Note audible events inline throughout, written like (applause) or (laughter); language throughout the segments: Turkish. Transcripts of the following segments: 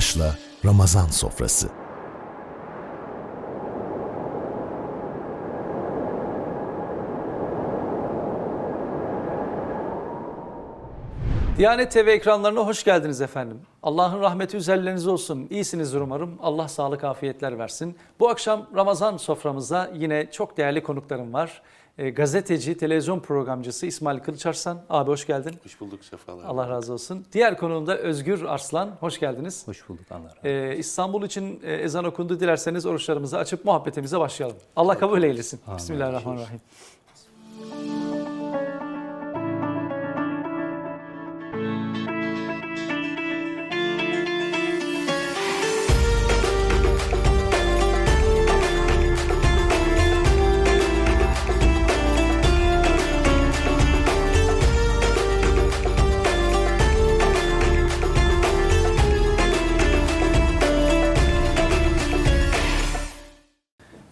Savaş'la Ramazan Sofrası. Diyanet TV ekranlarına hoş geldiniz efendim. Allah'ın rahmeti üzerlerinize olsun. İyisinizdir umarım. Allah sağlık, afiyetler versin. Bu akşam Ramazan soframızda yine çok değerli konuklarım var. E, gazeteci, televizyon programcısı İsmail Kılıçarslan. Abi hoş geldin. Hoş bulduk sefalar. Allah razı olsun. Diğer konuğum da Özgür Arslan. Hoş geldiniz. Hoş bulduk Allah razı olsun. Ee, İstanbul için e, ezan okundu. Dilerseniz oruçlarımızı açıp muhabbetimize başlayalım. Allah kabul eylesin. Bismillahirrahmanirrahim.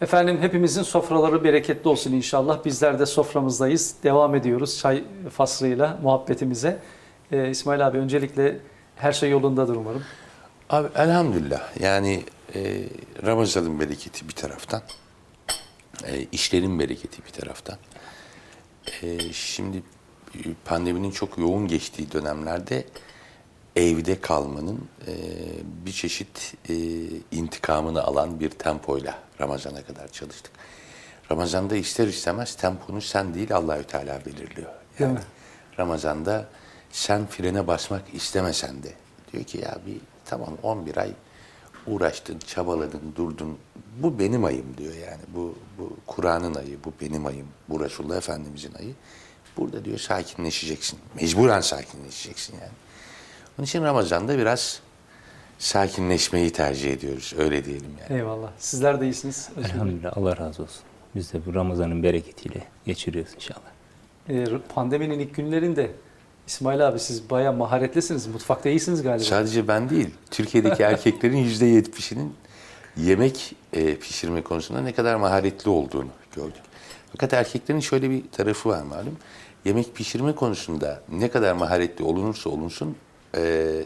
Efendim hepimizin sofraları bereketli olsun inşallah. Bizler de soframızdayız. Devam ediyoruz çay faslıyla muhabbetimize. Ee, İsmail abi öncelikle her şey yolundadır umarım. Abi elhamdülillah yani e, Ramazan'ın bereketi bir taraftan, e, işlerin bereketi bir taraftan. E, şimdi e, pandeminin çok yoğun geçtiği dönemlerde evde kalmanın e, bir çeşit e, intikamını alan bir tempoyla Ramazan'a kadar çalıştık. Ramazan'da ister istemez temponu sen değil Allahü Teala belirliyor. Değil mi? Ramazan'da sen frene basmak istemesen de diyor ki ya bir tamam 11 ay uğraştın, çabaladın, durdun. Bu benim ayım diyor yani. Bu, bu Kur'an'ın ayı, bu benim ayım, bu Resulullah Efendimizin ayı. Burada diyor sakinleşeceksin. Mecburen sakinleşeceksin yani. Onun için Ramazan'da biraz sakinleşmeyi tercih ediyoruz. Öyle diyelim yani. Eyvallah. Sizler de iyisiniz. Elhamdülillah Allah razı olsun. Biz de bu Ramazan'ın bereketiyle geçiriyoruz inşallah. Ee, pandeminin ilk günlerinde İsmail abi siz bayağı maharetlisiniz. Mutfakta iyisiniz galiba. Sadece ben değil, Türkiye'deki erkeklerin (laughs) yüzde yetmişinin yemek e, pişirme konusunda ne kadar maharetli olduğunu gördük. Fakat erkeklerin şöyle bir tarafı var malum. Yemek pişirme konusunda ne kadar maharetli olunursa olunsun e,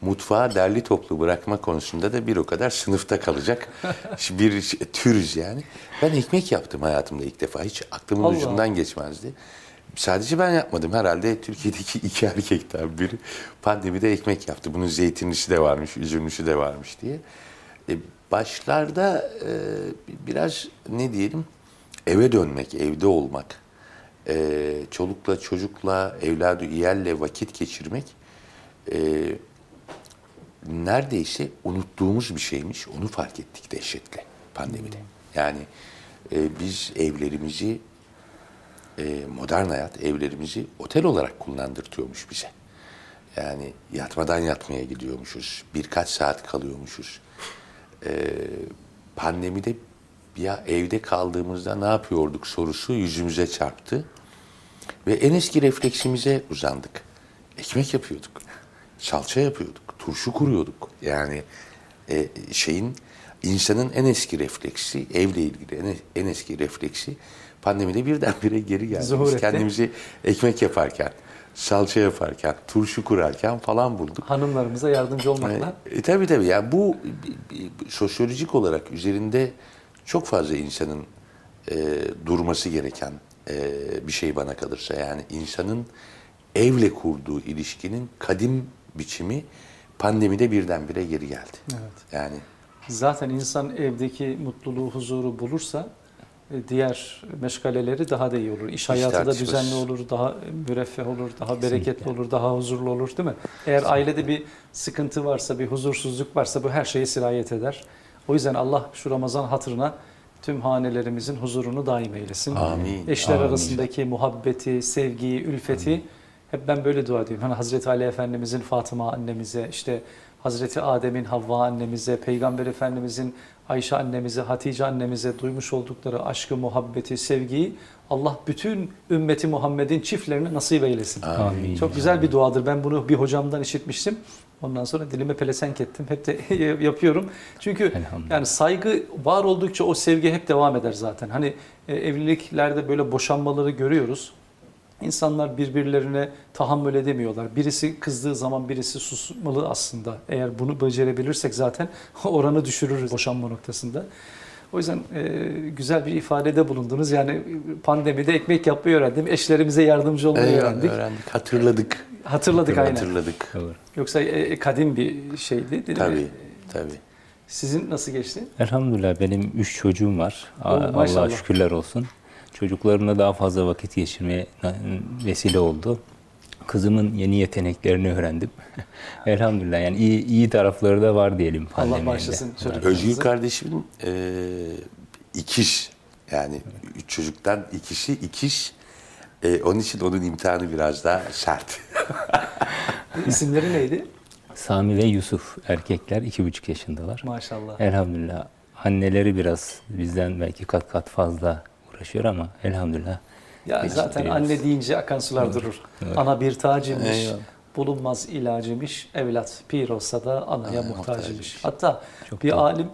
mutfağı derli toplu bırakma konusunda da bir o kadar sınıfta kalacak (laughs) bir türüz yani. Ben ekmek yaptım hayatımda ilk defa. Hiç aklımın Allah. ucundan geçmezdi. Sadece ben yapmadım. Herhalde Türkiye'deki (laughs) iki erkekten biri pandemide ekmek yaptı. Bunun zeytinlisi de varmış, üzümlüsü de varmış diye. E, başlarda e, biraz ne diyelim eve dönmek, evde olmak, e, çolukla çocukla, evladı iyelle vakit geçirmek e, neredeyse unuttuğumuz bir şeymiş. Onu fark ettik dehşetle pandemide. Yani e, biz evlerimizi e, modern hayat evlerimizi otel olarak kullandırtıyormuş bize. Yani yatmadan yatmaya gidiyormuşuz. Birkaç saat kalıyormuşuz. E, pandemide ya evde kaldığımızda ne yapıyorduk sorusu yüzümüze çarptı. Ve en eski refleksimize uzandık. Ekmek yapıyorduk. Salça yapıyorduk. Turşu kuruyorduk. Yani e, şeyin insanın en eski refleksi, evle ilgili en, en eski refleksi pandemide birdenbire geri geldi. Zuhur Biz kendimizi ekmek yaparken, salça yaparken, turşu kurarken falan bulduk. Hanımlarımıza yardımcı olmakla. E, tabii tabii. Yani bu sosyolojik olarak üzerinde çok fazla insanın e, durması gereken e, bir şey bana kalırsa. Yani insanın evle kurduğu ilişkinin kadim biçimi pandemide birdenbire geri geldi. Evet. Yani Zaten insan evdeki mutluluğu, huzuru bulursa e, diğer meşgaleleri daha da iyi olur. İş hayatı da düzenli olur, daha müreffeh olur, daha Kesinlikle. bereketli olur, daha huzurlu olur değil mi? Eğer ailede bir sıkıntı varsa, bir huzursuzluk varsa bu her şeye sirayet eder. O yüzden Allah şu Ramazan hatırına tüm hanelerimizin huzurunu daim eylesin. Amin. Eşler Amin. arasındaki muhabbeti, sevgiyi, ülfeti hep ben böyle dua ediyorum. Hani Hazreti Ali Efendimizin Fatıma annemize, işte Hazreti Adem'in Havva annemize, Peygamber Efendimizin Ayşe annemize, Hatice annemize duymuş oldukları aşkı, muhabbeti, sevgiyi Allah bütün ümmeti Muhammed'in çiftlerine nasip eylesin. Amin. Çok güzel bir duadır. Ben bunu bir hocamdan işitmiştim. Ondan sonra dilime pelesenk ettim. Hep de (laughs) yapıyorum. Çünkü yani saygı var oldukça o sevgi hep devam eder zaten. Hani e, evliliklerde böyle boşanmaları görüyoruz. İnsanlar birbirlerine tahammül edemiyorlar. Birisi kızdığı zaman birisi susmalı aslında. Eğer bunu becerebilirsek zaten (laughs) oranı düşürürüz boşanma noktasında. O yüzden e, güzel bir ifadede bulundunuz. Yani pandemide ekmek yapmayı öğrendim. Eşlerimize yardımcı olmayı Evet, öğrendik. öğrendik. Hatırladık. Hatırladık aynen. Hatırladık. Doğru. Yoksa e, kadim bir şeydi değil mi? Tabii, tabii. Sizin nasıl geçti? Elhamdülillah benim üç çocuğum var. Oo. Allah'a şükürler olsun. Çocuklarımla daha fazla vakit geçirmeye vesile oldu. Kızımın yeni yeteneklerini öğrendim. (laughs) Elhamdülillah yani iyi, iyi tarafları da var diyelim Allah pandemide. bağışlasın Allah- çocuklar. Özgür kardeşimin e, ikiş yani üç çocuktan ikişi ikiş. E, onun için onun imtihanı biraz daha sert. (laughs) İsimleri neydi? Sami ve Yusuf erkekler iki buçuk yaşındalar. Maşallah. Elhamdülillah. Anneleri biraz bizden belki kat kat fazla uğraşıyor ama elhamdülillah. Ya zaten biliyoruz. anne deyince akan sular durur. Ana bir tacıymış, Eyvallah. bulunmaz ilacıymış. Evlat pir olsa da anaya muhtacıymış. muhtacıymış. Hatta Çok bir doğru. alim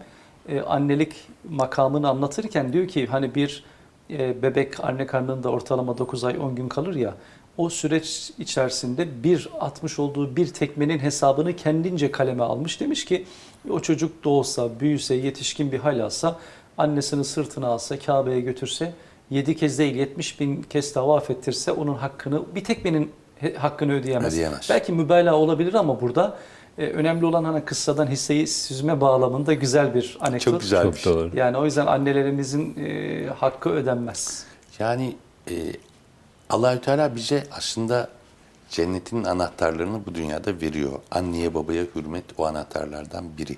e, annelik makamını anlatırken diyor ki hani bir e, bebek anne karnında ortalama 9 ay 10 gün kalır ya o süreç içerisinde bir atmış olduğu bir tekmenin hesabını kendince kaleme almış. Demiş ki o çocuk doğsa, büyüse, yetişkin bir hal alsa, annesini sırtına alsa, Kabe'ye götürse, 7 kez değil 70 bin kez tavaf ettirse onun hakkını, bir tekmenin he- hakkını ödeyemez. Ödeyemez. Belki mübalağa olabilir ama burada e, önemli olan hani kıssadan hisseyi süzme bağlamında güzel bir anekdot. Çok güzel bir şey. doğru. Yani o yüzden annelerimizin e, hakkı ödenmez. Yani e, Allahü Teala bize aslında cennetin anahtarlarını bu dünyada veriyor. Anneye babaya hürmet o anahtarlardan biri.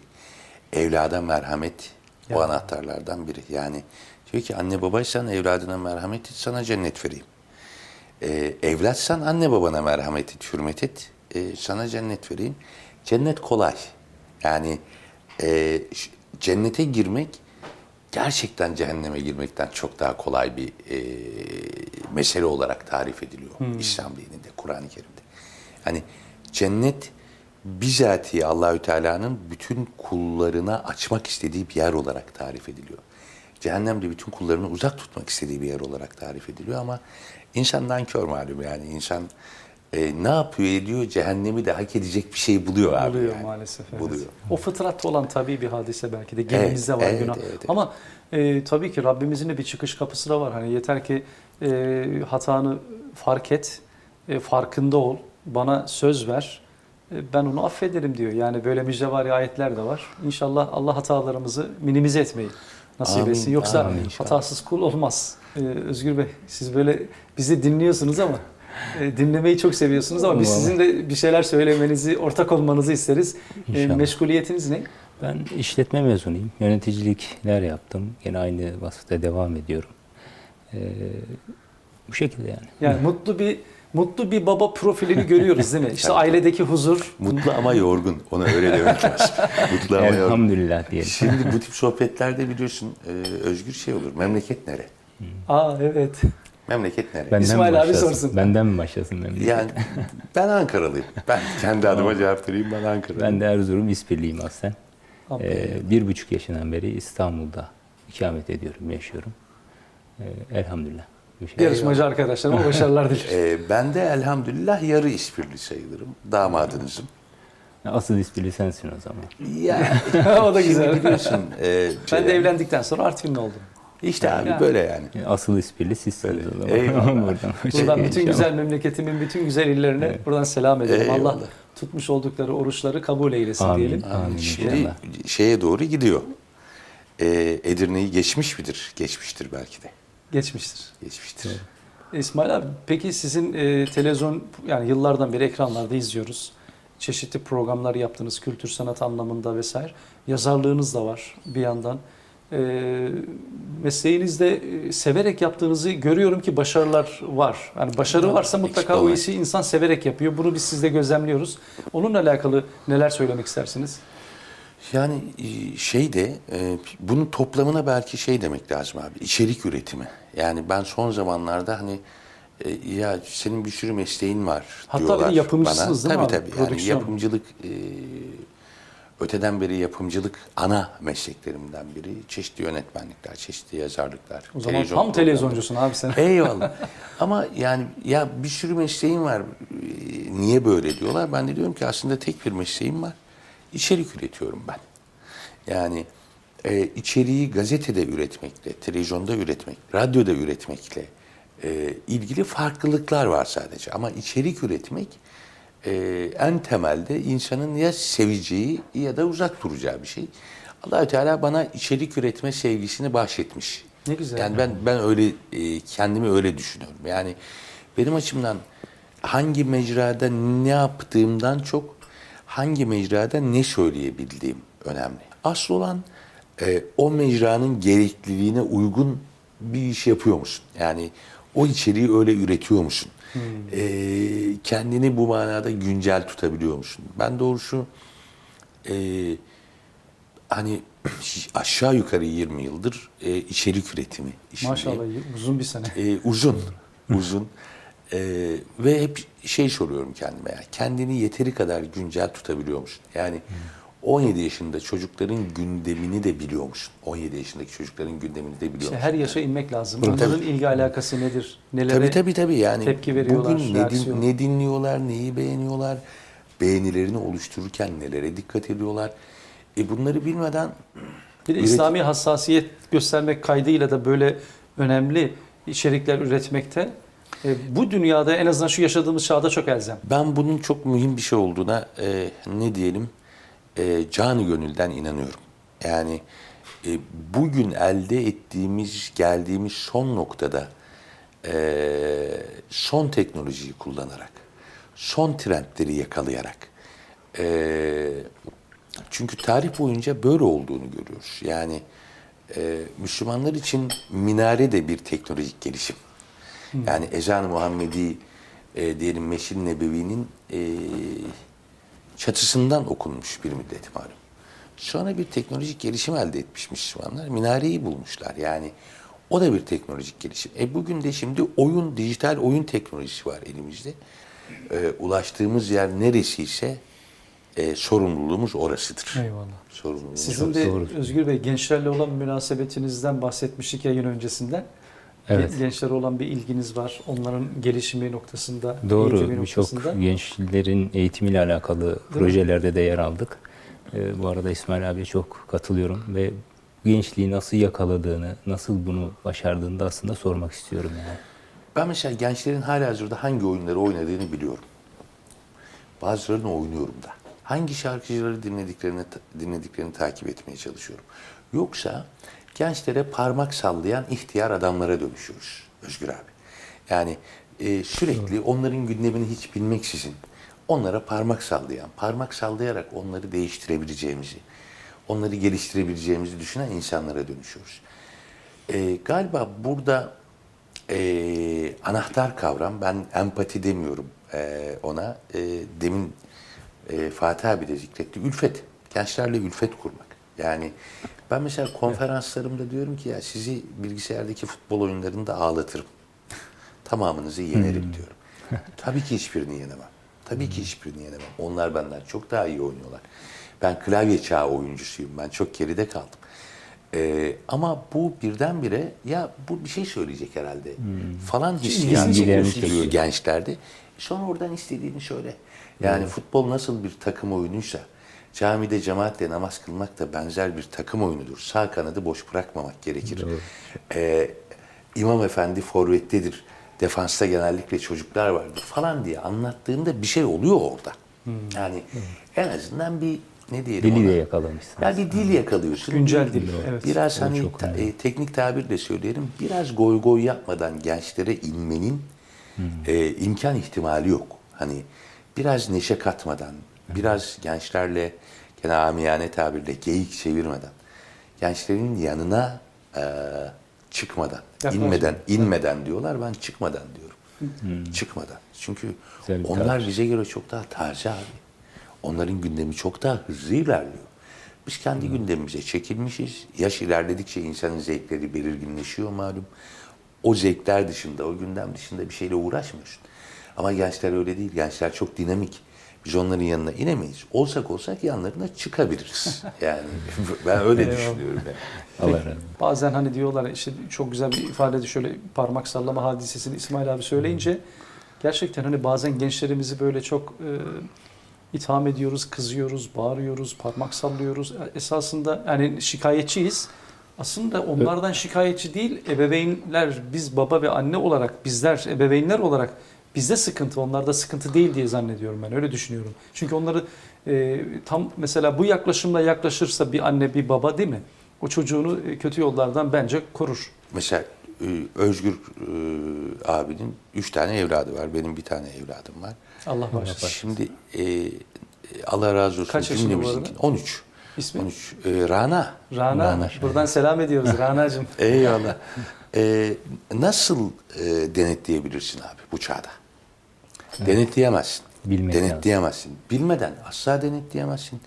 Evlada merhamet o Ya. anahtarlardan biri. Yani diyor ki anne babaysan evladına merhamet et sana cennet vereyim. E, evlatsan anne babana merhamet et, hürmet et. e, sana cennet vereyim. Cennet kolay. Yani e, cennete girmek gerçekten cehenneme girmekten çok daha kolay bir e, mesele olarak tarif ediliyor İslam dininde, Kur'an-ı Kerim'de. Hani cennet bizatihi Allahü Teala'nın bütün kullarına açmak istediği bir yer olarak tarif ediliyor. Cehennem de bütün kullarını uzak tutmak istediği bir yer olarak tarif ediliyor ama insan nankör malum yani insan e, ne yapıyor ediyor cehennemi de hak edecek bir şey buluyor abi. Buluyor yani. maalesef. Evet. Buluyor. O fıtratta olan tabii bir hadise belki de genimizde var evet, günah. evet, evet. Ama e, tabii ki Rabbimizin de bir çıkış kapısı da var. Hani yeter ki e, hatanı fark et, e, farkında ol, bana söz ver. E, ben onu affederim diyor. Yani böyle müjdevari ayetler de var. İnşallah Allah hatalarımızı minimize etmeyi nasip Amin, etsin. Yoksa amin inşallah. hatasız kul olmaz. E, Özgür Bey siz böyle bizi dinliyorsunuz ama e, dinlemeyi çok seviyorsunuz ama biz sizin de bir şeyler söylemenizi, ortak olmanızı isteriz. E, meşguliyetiniz ne? Ben işletme mezunuyum. Yöneticilikler yaptım. Yine aynı vasıfta devam ediyorum. Ee, bu şekilde yani. Yani mutlu bir mutlu bir baba profilini görüyoruz değil mi? (laughs) İşte ailedeki huzur. Mutlu ama yorgun. Ona öyle demek lazım. (laughs) Mutlu ama yorgun. Elhamdülillah diyelim. Şimdi bu (laughs) tip sohbetlerde biliyorsun e, özgür şey olur. Memleket nere? Aa evet. Memleket nere? Benden İsmail abi sorsun. Benden mi başlasın memleket? Yani ben Ankaralıyım. Ben kendi adıma cevap vereyim ben Ankaralıyım. Ben de Erzurum İspirliyim aslen. Ee, bir buçuk yaşından beri İstanbul'da ikamet ediyorum, yaşıyorum. Ee, elhamdülillah. Şekilde. Yarışmacı arkadaşlarıma başarılar dilerim. (laughs) E, ben de elhamdülillah yarı ispirli sayılırım. Damadınızım. Asıl İspirli sensin o zaman. Ya (laughs) o da güzel. şimdi biliyorsun. e, Ben şey- de evlendikten sonra Artvinli oldum. İşte abi Yani. böyle yani. Asıl İspirli sizsiniz o zaman. Eyvallah. (laughs) Buradan, Buradan bütün güzel memleketimin bütün güzel illerine buradan selam ederim. Eyvallah. Allah tutmuş oldukları oruçları kabul eylesin Amin. diyelim. Amin. Şimdi inşallah. şeye doğru gidiyor. E, Edirne'yi geçmiş midir? Geçmiştir belki de. Geçmiştir. Geçmiştir. İsmail abi peki sizin e, televizyon yani yıllardan beri ekranlarda izliyoruz. Çeşitli programlar yaptınız kültür sanat anlamında vesaire. Yazarlığınız da var bir yandan. E, mesleğinizde e, severek yaptığınızı görüyorum ki başarılar var. Yani başarı varsa eksik mutlaka o işi insan severek yapıyor. Bunu biz sizde gözlemliyoruz. Onunla alakalı neler söylemek istersiniz? Yani e, şey de e, bunun toplamına belki şey demek lazım abi. içerik üretimi. Yani ben son zamanlarda hani e, ya senin bir sürü mesleğin var Hatta bir diyorlar de yapımcısınız bana. değil mi tabii abi? tabii. Yani yapımcılık öteden beri yapımcılık ana mesleklerimden biri. Çeşitli yönetmenlikler, çeşitli yazarlıklar. O zaman televizyon tam televizyoncusun abi sen. Eyvallah. Ama yani ya bir sürü mesleğim var. Niye böyle diyorlar? Ben de diyorum ki aslında tek bir mesleğim var. İçerik üretiyorum ben. Yani e, içeriği gazetede üretmekle, televizyonda üretmek, radyoda üretmekle e, ilgili farklılıklar var sadece. Ama içerik üretmek e, en temelde insanın ya seveceği ya da uzak duracağı bir şey. Allahü Teala bana içerik üretme sevgisini bahşetmiş. Ne güzel. Yani ben ben öyle e, kendimi öyle düşünüyorum. Yani benim açımdan hangi mecrada ne yaptığımdan çok hangi mecrada ne söyleyebildiğim önemli. Asıl olan e, o mecranın gerekliliğine uygun bir iş yapıyor musun? Yani o içeriği öyle üretiyor musun? E, kendini bu manada güncel tutabiliyor musun? Ben doğrusu e, hani (clears throat) aşağı yukarı 20 yıldır e, içerik üretimi işindeyim. Maşallah uzun bir sene. E, uzun, uzun. (laughs) E, ve hep şey soruyorum kendime ya, kendini yeteri kadar güncel tutabiliyor musun? Yani 17 yaşında çocukların gündemini de biliyor musun? 17 yaşındaki çocukların gündemini de biliyor İşte her yaşa inmek lazım. Tabii. Onların ilgi alakası nedir? Nelere Tabii tabii tabii yani tepki veriyorlar, bugün ne, din- ne dinliyorlar, neyi beğeniyorlar, beğenilerini oluştururken nelere dikkat ediyorlar. E bunları bilmeden Bir de üret- İslami hassasiyet göstermek kaydıyla da böyle önemli içerikler üretmekte bu dünyada en azından şu yaşadığımız çağda çok elzem. Ben bunun çok mühim bir şey olduğuna e, ne diyelim e, canı gönülden inanıyorum. Yani e, bugün elde ettiğimiz, geldiğimiz son noktada e, son teknolojiyi kullanarak, son trendleri yakalayarak, e, çünkü tarih boyunca böyle olduğunu görüyoruz. Yani e, Müslümanlar için minare de bir teknolojik gelişim. Yani ezan-ı Muhammedi e, diyelim Meşri Nebevi'nin e, çatısından okunmuş bir müddet malum. Sonra bir teknolojik gelişim elde etmiş Müslümanlar. Minareyi bulmuşlar. Yani o da bir teknolojik gelişim. E bugün de şimdi oyun, dijital oyun teknolojisi var elimizde. E, ulaştığımız yer neresiyse e, sorumluluğumuz orasıdır. Eyvallah. Sorumluluğumuz Sizin de doğru. Özgür Bey gençlerle olan münasebetinizden bahsetmiştik yayın öncesinden. Evet. Gen- Gençlere olan bir ilginiz var. Onların gelişimi noktasında, Doğru. Birçok gençlerin eğitimiyle alakalı projelerde de yer aldık. Ee, bu arada İsmail abiye çok katılıyorum ve gençliği nasıl yakaladığını, nasıl bunu başardığını da aslında sormak istiyorum yani. Ben mesela gençlerin halihazırda hangi oyunları oynadığını biliyorum. Bazılarını oynuyorum da. Hangi şarkıcıları dinlediklerini dinlediklerini takip etmeye çalışıyorum. Yoksa gençlere parmak sallayan ihtiyar adamlara dönüşüyoruz Özgür abi. Yani e, sürekli onların gündemini hiç bilmeksizin onlara parmak sallayan, parmak sallayarak onları değiştirebileceğimizi, onları geliştirebileceğimizi düşünen insanlara dönüşüyoruz. E, galiba burada e, anahtar kavram, ben empati demiyorum e, ona. E, demin e, Fatih abi de zikretti. Ülfet. Gençlerle ülfet kurmak. Yani ben mesela konferanslarımda diyorum ki ya sizi bilgisayardaki futbol oyunlarında ağlatırım. Tamamınızı yenerim diyorum. Tabii ki hiçbirini yenemem. Tabii ki hiçbirini yenemem. Onlar benden çok daha iyi oynuyorlar. Ben klavye çağı oyuncusuyum. Ben çok geride kaldım. Ee, ama bu birdenbire ya bu bir şey söyleyecek herhalde falan hissiyatı oluşturuyor gençlerde. Sonra oradan istediğini söyle. Yani futbol nasıl bir takım oyunuysa camide cemaatle namaz kılmak da benzer bir takım oyunudur. Sağ kanadı boş bırakmamak gerekir. Ee, İmam Efendi forvettedir. Defansta genellikle çocuklar vardır falan diye anlattığında bir şey oluyor orada. Yani en azından bir ne diyelim Dili ona? de yakalamışsın. Ya bir dil yakalıyorsun. Güncel dil, evet. Biraz O hani çok ta- e, teknik tabirle söyleyelim. Biraz goy goy yapmadan gençlere inmenin e, imkan ihtimali yok. Hani biraz neşe katmadan, biraz gençlerle gene amiyane tabirle geyik çevirmeden, gençlerin yanına e, çıkmadan, Yaklaşma. inmeden, inmeden diyorlar. Ben çıkmadan diyorum. Çıkmadan. Çünkü Güzel onlar tabir. bize göre çok daha taze abi. Onların gündemi çok daha hızlı ilerliyor. Biz kendi gündemimize çekilmişiz. Yaş ilerledikçe insanın zevkleri belirginleşiyor malum. O zevkler dışında, o gündem dışında bir şeyle uğraşmıyorsun. Ama gençler öyle değil. Gençler çok dinamik. Biz onların yanına inemeyiz. Olsak olsak yanlarına çıkabiliriz. (laughs) Yani ben öyle düşünüyorum. Yani. Allah razı olsun. Bazen hani diyorlar işte çok güzel bir ifade şöyle parmak sallama hadisesini İsmail abi söyleyince gerçekten hani bazen gençlerimizi böyle çok e, itham ediyoruz, kızıyoruz, bağırıyoruz, parmak sallıyoruz. Esasında yani şikayetçiyiz. Aslında onlardan şikayetçi değil, ebeveynler, biz baba ve anne olarak, bizler ebeveynler olarak bizde sıkıntı, onlarda sıkıntı değil diye zannediyorum ben. Öyle düşünüyorum. Çünkü onları e, tam mesela bu yaklaşımla yaklaşırsa bir anne, bir baba değil mi? O çocuğunu e, kötü yollardan bence korur. Mesela e, Özgür e, abinin üç tane evladı var. Benim bir tane evladım var. Allah bağışlasın. Şimdi e, Allah razı olsun. Kaç yaşında bu arada? 13. İsmi? 13. E, Rana. Rana. Rana. Buradan selam ediyoruz Rana'cığım. Eyvallah. E, nasıl e, denetleyebilirsin abi bu çağda? Denetleyemezsin. Bilmek denetleyemezsin. Bilmeden asla denetleyemezsin.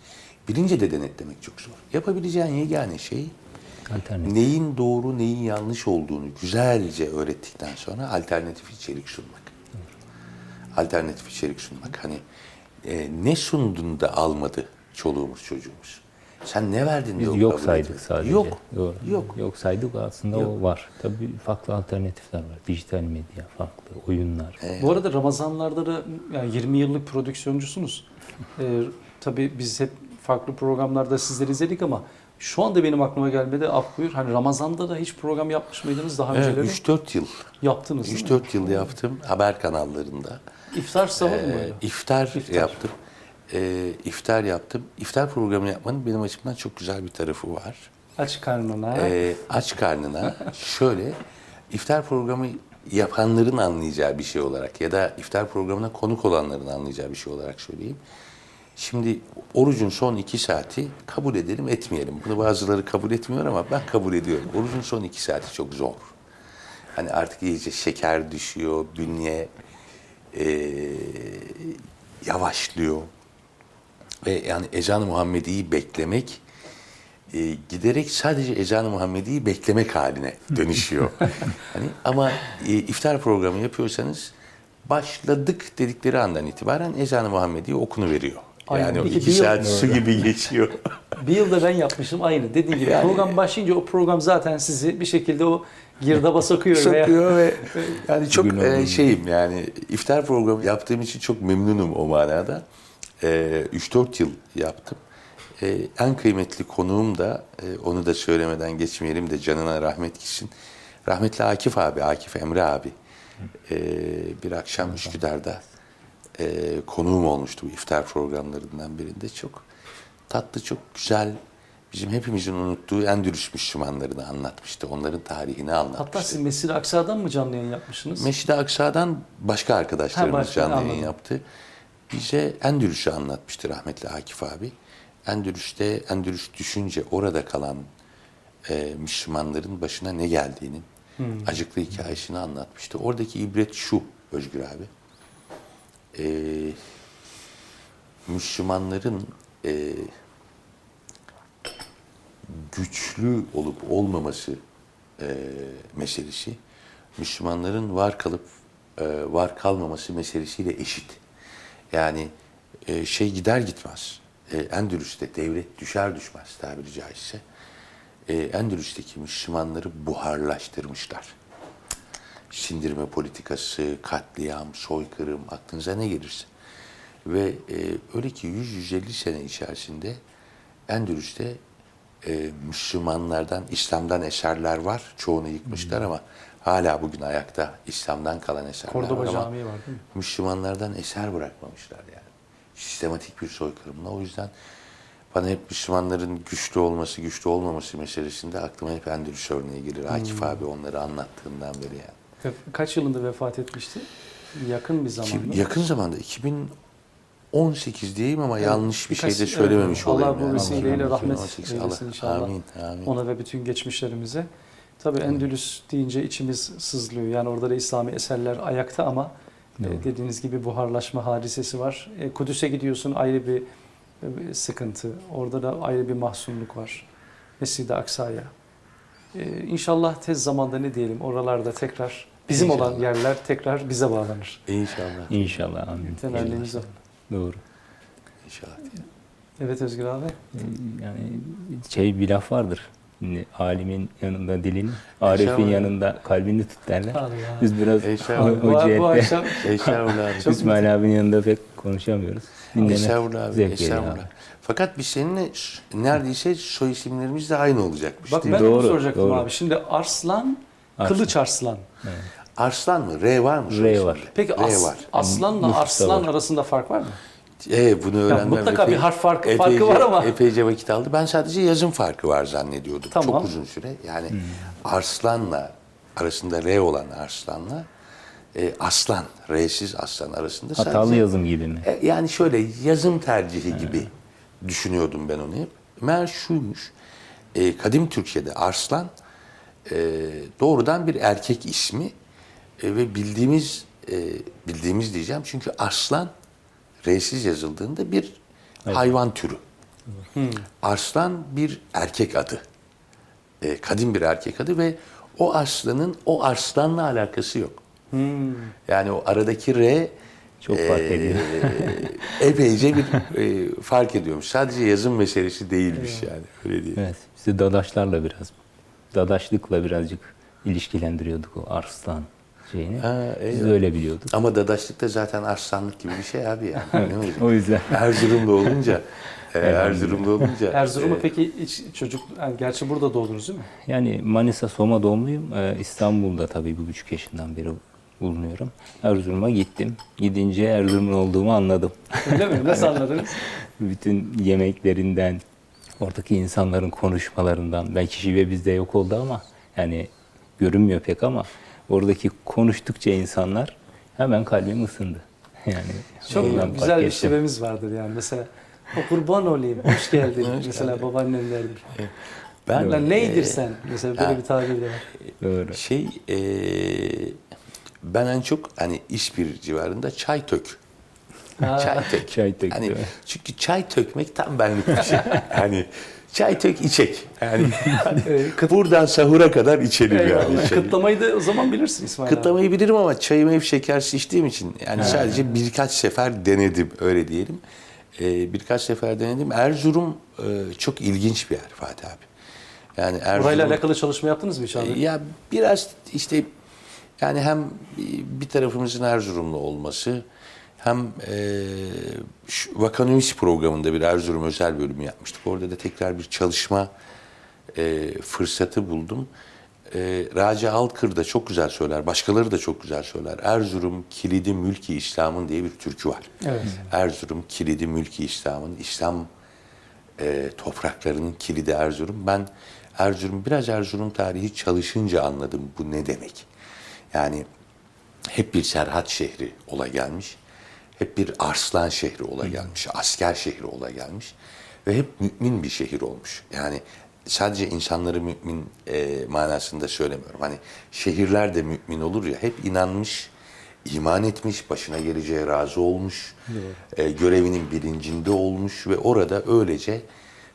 Bilince de denetlemek çok zor. Yapabileceğin yegane şey Alternatif. neyin doğru neyin yanlış olduğunu güzelce öğrettikten sonra alternatif içerik sunmak. Alternatif içerik sunmak. Hani e, ne sundun da almadı çoluğumuz çocuğumuz. Sen ne verdin Biz yok kabul saydık etmedi. sadece. Yok. Doğru. Yok. Yok saydık aslında Yok. o var. Tabii farklı alternatifler var. Dijital medya, farklı oyunlar. Bu arada Ramazanlarda da yani 20 yıllık prodüksiyoncusunuz. (laughs) Ee, tabii biz hep farklı programlarda sizleri izledik ama şu anda benim aklıma gelmedi. Af buyur. Hani Ramazan'da da hiç program yapmış mıydınız daha Evet, önceleri? 3-4 yıl. Yaptınız değil mi? 3-4 yıl yaptım haber kanallarında. İftar sahur mu? Ee, öyle? iftar, İftar. yaptım. Ee, iftar yaptım. İftar programı yapmanın benim açımdan çok güzel bir tarafı var. Aç karnına. Ee, aç karnına (laughs) şöyle iftar programı yapanların anlayacağı bir şey olarak ya da iftar programına konuk olanların anlayacağı bir şey olarak söyleyeyim. Şimdi orucun son iki saati kabul edelim etmeyelim. Bunu bazıları kabul etmiyor ama ben kabul ediyorum. Orucun son iki saati çok zor. Hani artık iyice şeker düşüyor, bünye eee, yavaşlıyor. Ve yani ezan-ı Muhammedi'yi beklemek e, giderek sadece ezan-ı Muhammedi'yi beklemek haline dönüşüyor. (laughs) hani ama e, iftar programı yapıyorsanız başladık dedikleri andan itibaren ezan-ı Muhammedi okunu veriyor. Aynen. Yani o Peki iki saat su gibi geçiyor. Bir yılda ben yapmışım aynı. Dediğim gibi Yani- program başlayınca o program zaten sizi bir şekilde o girdaba sokuyor. veya- Sokuyor ve yani (laughs) çok e, şeyim yani iftar programı yaptığım için çok memnunum o manada. E, 3-4 yıl yaptım. E, en kıymetli konuğum da e, onu da söylemeden geçmeyelim de canına rahmet gitsin. Rahmetli Akif abi, Akif Emre abi. E, bir akşam Üsküdar'da e, konuğum olmuştu bu iftar programlarından birinde. Çok tatlı, çok güzel, bizim hepimizin unuttuğu Endülüs Müslümanlarını anlatmıştı. Onların tarihini anlatmıştı. Hatta siz Mesir Aksa'dan mı canlı yayın yapmışsınız? Meşid-i Aksa'dan başka arkadaşlarımız Ha, başka, canlı yayın yaptı. Bize Endülüs'ü anlatmıştı rahmetli Akif abi. Endülüs'te, Endülüs düşünce orada kalan e, Müslümanların başına ne geldiğinin Hmm. acıklı hikayesini anlatmıştı. Oradaki ibret şu Özgür abi. E, Müslümanların e, güçlü olup olmaması e, meselesi Müslümanların var kalıp e, var kalmaması meselesiyle eşit. Yani e, şey gider gitmez. E, Endülüs'te devlet düşer düşmez tabiri caizse. E, Endülüs'teki Müslümanları buharlaştırmışlar. Sindirme politikası, katliam, soykırım, aklınıza ne gelirse. Ve e, öyle ki 100-150 sene içerisinde Endülüs'te e, Müslümanlardan, İslam'dan eserler var. Çoğunu yıkmışlar ama hala bugün ayakta İslam'dan kalan eserler var Kordoba ama Camii var değil mi? Müslümanlardan eser bırakmamışlar yani. Sistematik bir soykırımla. O yüzden bana hep Müslümanların güçlü olması, güçlü olmaması meselesinde aklıma hep Endülüs örneği gelir. Akif abi onları anlattığından beri yani. Ve Kaç yılında vefat etmişti? Yakın bir zamanda. yakın zamanda 2018 diyeyim ama yanlış bir şey de söylememiş evet, olayım. Allah bu yani. vesileyle rahmet 2018. eylesin Allah- inşallah. Amin, amin. Ona ve bütün geçmişlerimize. Tabii Endülüs deyince içimiz sızlıyor. Yani orada da İslami eserler ayakta ama e, Doğru. dediğiniz gibi buharlaşma hadisesi var. E, Kudüs'e gidiyorsun ayrı bir, bir sıkıntı. Orada da ayrı bir mahzunluk var. Mescid-i Aksa'ya. E, inşallah tez zamanda ne diyelim oralarda tekrar bizim olan İnşallah. yerler tekrar bize bağlanır. İnşallah. İnşallah amin. Temennimiz o. Doğru. İnşallah. Evet Özgür abi. Yani şey bir laf vardır. Alimin yanında dilini, arifin yanında kalbini tut derler. Allah. Biz biraz Estağfurullah. o, o cihette. (laughs) İsmail abinin yanında pek konuşamıyoruz. Dinlemek Estağfurullah abi. zevk abi. Fakat biz seninle neredeyse soy isimlerimiz de aynı olacakmış Bak ben Doğru, soracaktım doğru. abi. Şimdi Arslan, Arslan. Kılıç Arslan. Arslan mı? R var mı? R var. Peki R as, var. Aslanla Nüfusta Arslan var. arasında fark var mı? E, bunu öğrenmem mutlaka epey- bir harf farkı- epeyce- farkı var ama. Epeyce vakit aldı. Ben sadece yazım farkı var zannediyordum. Tamam. Çok uzun süre. Yani Arslan'la arasında R olan Arslan'la e, Aslan, R'siz Aslan arasında Hatalı sadece... yazım gibi mi? E, Yani şöyle yazım tercihi gibi düşünüyordum ben onu hep. Meğer şuymuş. e, kadim Türkçe'de Arslan e, doğrudan bir erkek ismi e, ve bildiğimiz e, bildiğimiz diyeceğim çünkü Arslan R'siz yazıldığında bir hayvan türü. Arslan bir erkek adı. E, kadim bir erkek adı ve o arslanın o arslanla alakası yok. Yani o aradaki R Çok fark ediyor. e, (laughs) epeyce bir e, fark ediyormuş. Sadece yazım meselesi değilmiş yani. Öyle değil. Evet. Biz de dadaşlarla biraz, dadaşlıkla birazcık ilişkilendiriyorduk o arslan şeyini. Ha, Biz de öyle biliyorduk. Ama dadaşlık da zaten arslanlık gibi bir şey abi yani. Ne olacak? O yüzden. Erzurumlu olunca e, Erzurumlu olunca Erzurum'u e, peki hiç çocuk, yani gerçi burada doğdunuz değil mi? Yani Manisa Soma doğumluyum. Ee, İstanbul'da tabii bu buçuk yaşından beri bulunuyorum. Erzurum'a gittim. Gidince Erzurumlu olduğumu anladım. Öyle mi? Nasıl anladınız? Bütün yemeklerinden, oradaki insanların konuşmalarından, belki şive bizde yok oldu ama yani görünmüyor pek ama oradaki konuştukça insanlar hemen kalbim ısındı. (laughs) Yani Çok güzel bir şivemiz vardır yani. Mesela o kurban olayım, hoş geldin. (laughs) Mesela babaannem derdir. (laughs) ben Lan neydir sen? Mesela böyle ha. bir tabir de var. Doğru. Şey, e, ben en çok hani İspir civarında çay tök. Ha. Çay tök. Çay tök, Hani, çünkü çay tökmek tam benlik bir şey. hani çay tök içek. Yani (laughs) buradan sahura kadar içelim yani. Eyvallah. çayı. Kıtlamayı da o zaman bilirsin İsmail abi. Kıtlamayı bilirim ama çayımı hep şekersiz içtiğim için yani sadece birkaç sefer denedim öyle diyelim. Ee, birkaç sefer denedim. Erzurum e, çok ilginç bir yer Fatih abi. Yani Erzurum Burayla alakalı çalışma yaptınız mı hiç abi? e, Ya biraz işte yani hem bir tarafımızın Erzurumlu olması hem e, Vakanuis programında bir Erzurum özel bölümü yapmıştık. Orada da tekrar bir çalışma e, fırsatı buldum. E, Raci Alkır da çok güzel söyler, başkaları da çok güzel söyler. Erzurum kilidi mülki İslam'ın diye bir türkü var. Evet. Erzurum kilidi mülki İslam'ın, İslam e, topraklarının kilidi Erzurum. Ben Erzurum, biraz Erzurum tarihi çalışınca anladım bu ne demek. Yani hep bir Serhat şehri ola gelmiş. Hep bir Arslan şehri ola gelmiş. Asker şehri ola gelmiş. Ve hep mümin bir şehir olmuş. Yani sadece insanları mümin e, manasında söylemiyorum. Hani şehirler de mümin olur ya. Hep inanmış, iman etmiş, başına geleceğe razı olmuş. e, görevinin bilincinde olmuş ve orada öylece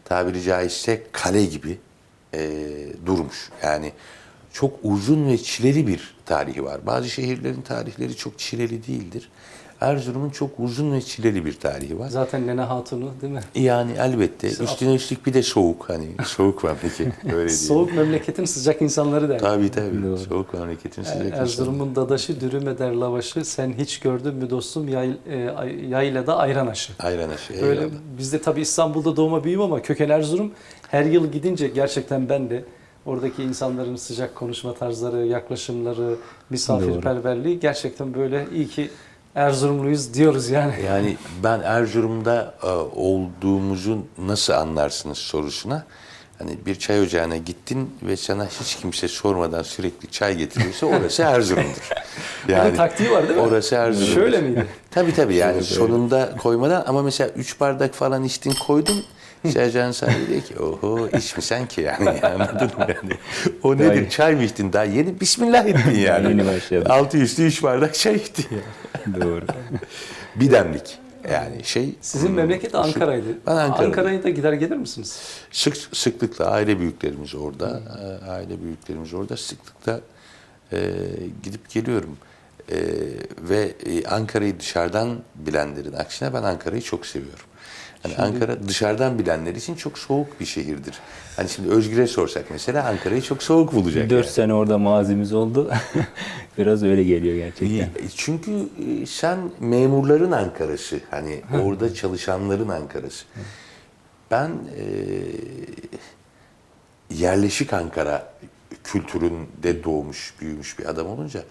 tabiri caizse kale gibi e, durmuş. Yani çok uzun ve çileli bir tarihi var. Bazı şehirlerin tarihleri çok çileli değildir. Erzurum'un çok uzun ve çileli bir tarihi var. Zaten Nene Hatun'u değil mi? Yani elbette. Üstüne üstlük bir de soğuk hani. (laughs) Soğuk memleket. Öyle diyelim. Soğuk memleketin sıcak insanları der. Tabii tabii. Doğru. Soğuk memleketin sıcak insanı. Erzurum'un dadaşı dürüm eder lavaşı. Sen hiç gördün mü dostum yay, e, ay- yaylada ayran aşı. Ayran aşı. Böyle eyvallah. biz de tabii İstanbul'da doğma büyüğüm ama köken Erzurum. Her yıl gidince gerçekten ben de oradaki insanların sıcak konuşma tarzları, yaklaşımları, misafirperverliği gerçekten böyle iyi ki Erzurumluyuz diyoruz yani. Yani ben Erzurum'da e, olduğumuzu nasıl anlarsınız sorusuna hani bir çay ocağına gittin ve sana hiç kimse sormadan sürekli çay getiriyorsa orası Erzurum'dur. (laughs) Bunun taktiği var değil mi? Orası Erzurum. Şöyle miydi? Tabii tabii yani sonunda koymadan ama mesela üç bardak falan içtin koydun Sercan sahibi diyor ki oho iç mi sen ki yani (laughs) anladın mı yani? O nedir çay mı içtin daha yeni bismillah ettin yani. Yeni başladın. Altı üstü üç bardak çay içtin yani. (laughs) Doğru. Bir demlik yani şey. Sizin memleket Ankara'ydı. Ben Ankara'dayım. Ankara'ya da gider gelir misiniz? Sık sıklıkla aile büyüklerimiz orada, e, aile büyüklerimiz orada sıklıkla e, gidip geliyorum. E, ve e, Ankara'yı dışarıdan bilenlerin aksine ben Ankara'yı çok seviyorum. Hani Ankara dışarıdan bilenler için çok soğuk bir şehirdir. Hani şimdi Özgür'e sorsak mesela Ankara'yı çok soğuk bulacak. 4 yani. sene orada mazimiz oldu. (laughs) Biraz öyle geliyor gerçekten. E, Çünkü e, sen memurların Ankara'sı. Hani orada çalışanların Ankara'sı. Ben e, yerleşik Ankara kültüründe doğmuş, büyümüş bir adam olunca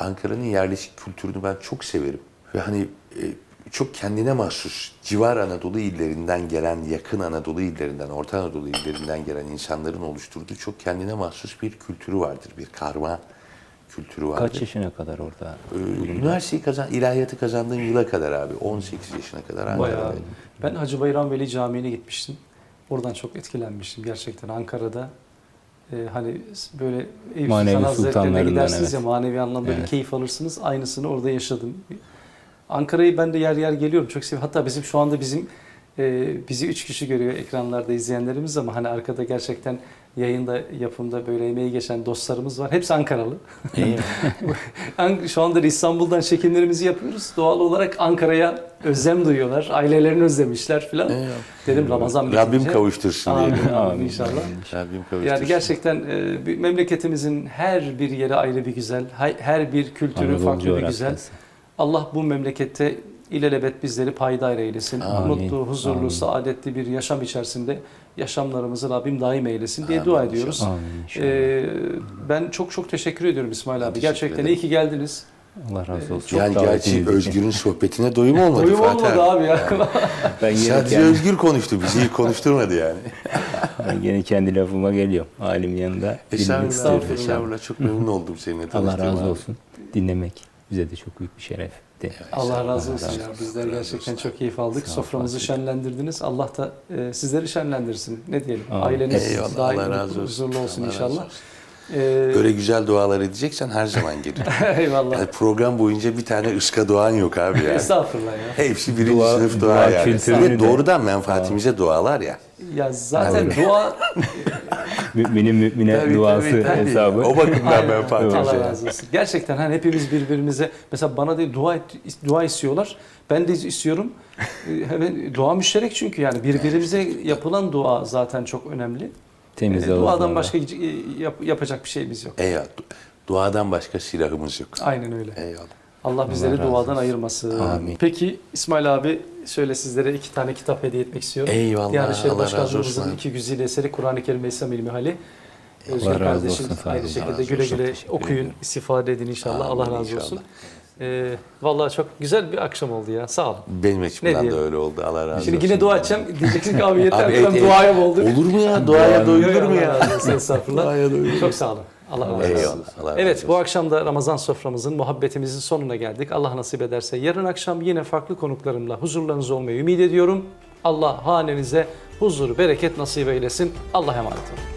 Ankara'nın yerleşik kültürünü ben çok severim. Ve hani e, çok kendine mahsus civar Anadolu illerinden gelen, yakın Anadolu illerinden, Orta Anadolu illerinden gelen insanların oluşturduğu çok kendine mahsus bir kültürü vardır. Bir karma kültürü vardır. Kaç yaşına kadar orada? Ee, Üniversiteyi kazan, ilahiyatı kazandığım yıla kadar abi. 18 yaşına kadar Bayağı. Ankara'da. Ben Hacı Bayram Veli Camii'ne gitmiştim. Oradan çok etkilenmiştim gerçekten Ankara'da. e, hani böyle Eyüp Manevi Sultan Hazretleri'ne sultanlarından, gidersiniz evet. ya manevi anlamda bir Evet. keyif alırsınız. Aynısını orada yaşadım. Ankara'yı ben de yer yer geliyorum. Çok seviyorum. Hatta bizim şu anda bizim e, bizi üç kişi görüyor ekranlarda izleyenlerimiz ama hani arkada gerçekten yayında yapımda böyle emeği geçen dostlarımız var. Hepsi Ankaralı. (laughs) An- Şu anda da İstanbul'dan çekimlerimizi yapıyoruz. Doğal olarak Ankara'ya özlem duyuyorlar. Ailelerini özlemişler filan. Dedim Ramazan Rabbim bitince- kavuştursun Amin, diyelim. amin inşallah. Rabbim kavuştursun. Yani gerçekten e, memleketimizin her bir yeri ayrı bir güzel, her bir kültürü Anadolu farklı bir güzel. Allah bu memlekette ilelebet bizleri payidar eylesin. Amin. Mutlu, huzurlu, Amin. saadetli bir yaşam içerisinde yaşamlarımızı Rabbim daim eylesin diye Amin dua ediyoruz. Amin. Ee, ben çok çok teşekkür ediyorum İsmail abi. Gerçekten ederim. iyi ki geldiniz. Allah razı olsun. yani Çok gerçi davetiniz için. Özgür'ün sohbetine doyum olmadı Doyum Fatih olmadı abi. abi ya. (laughs) Ben yine, Sadece kendi, Özgür konuştu. Bizi konuşturmadı yani. (laughs) ben yine kendi lafıma geliyorum. Alim yanında Estağfurullah. Estağfurullah. Çok memnun oldum seninle Allah tanıştığıma. razı abi. olsun. Dinlemek bize de çok büyük bir şeref. De. Allah razı Allah olsun razı ya. olsun. Bizler Allah razı gerçekten çok keyif aldık. Soframızı şenlendirdiniz. Allah da e, sizleri şenlendirsin. Ne diyelim? Amin. Aileniz Eyvallah, daim Allah razı olsun. huzurlu olsun Allah razı inşallah. olsun. Ee, Böyle güzel dualar edeceksen her zaman gelin. (laughs) Eyvallah. Yani program boyunca bir tane ıska doğan yok abi yani. Estağfurullah ya. Hepsi birinci Dua- sınıf dua dua, yani. Ve de- doğrudan menfaatimize dualar ya. Ya zaten dua (laughs) Müminin mümine Tabii, duası tabii, tabii. hesabı. O bakımdan Aynen. menfaatimize. Allah razı olsun. Gerçekten hani hepimiz birbirimize mesela bana değil dua et, dua istiyorlar. Ben de istiyorum. Ee, Hemen dua müşterek çünkü yani birbirimize yapılan dua zaten çok önemli. Temiz Ee, duadan ağızlarla. başka e, yap- yapacak bir şeyimiz yok. Eyvallah. Duadan başka silahımız yok. Aynen öyle. Eyvallah. Allah bizleri razı duadan ayırmasın. Amin. Peki İsmail abi şöyle sizlere iki tane kitap hediye etmek istiyorum. Eyvallah, Diyanet İşleri Allah Başkanlığımızın iki güzide eseri Kur'an-ı Kerim ve İslam İlmi Hali. Özgür kardeşim olsun, aynı şekilde Allah güle güle okuyun, ederim. istifade edin inşallah. Amin, Allah razı inşallah. olsun. Ee, vallahi çok güzel bir akşam oldu ya. Sağ olun. Benim açımdan da öyle oldu. Allah razı Şimdi olsun. yine dua edeceğim. Diyeceksin ki abi yeter Abi, tamam, et- duaya mı olduk? Olur mu ya? Duaya doyulur mu Allah ya? Estağfurullah. Duaya. Çok sağ olun. Allah razı olsun. Eyvallah. Allah razı Evet olsun. bu akşam da Ramazan soframızın, muhabbetimizin sonuna geldik. Allah nasip ederse yarın akşam yine farklı konuklarımla huzurlarınızda olmayı ümit ediyorum. Allah hanenize huzur, bereket nasip eylesin. Allah emanet olun.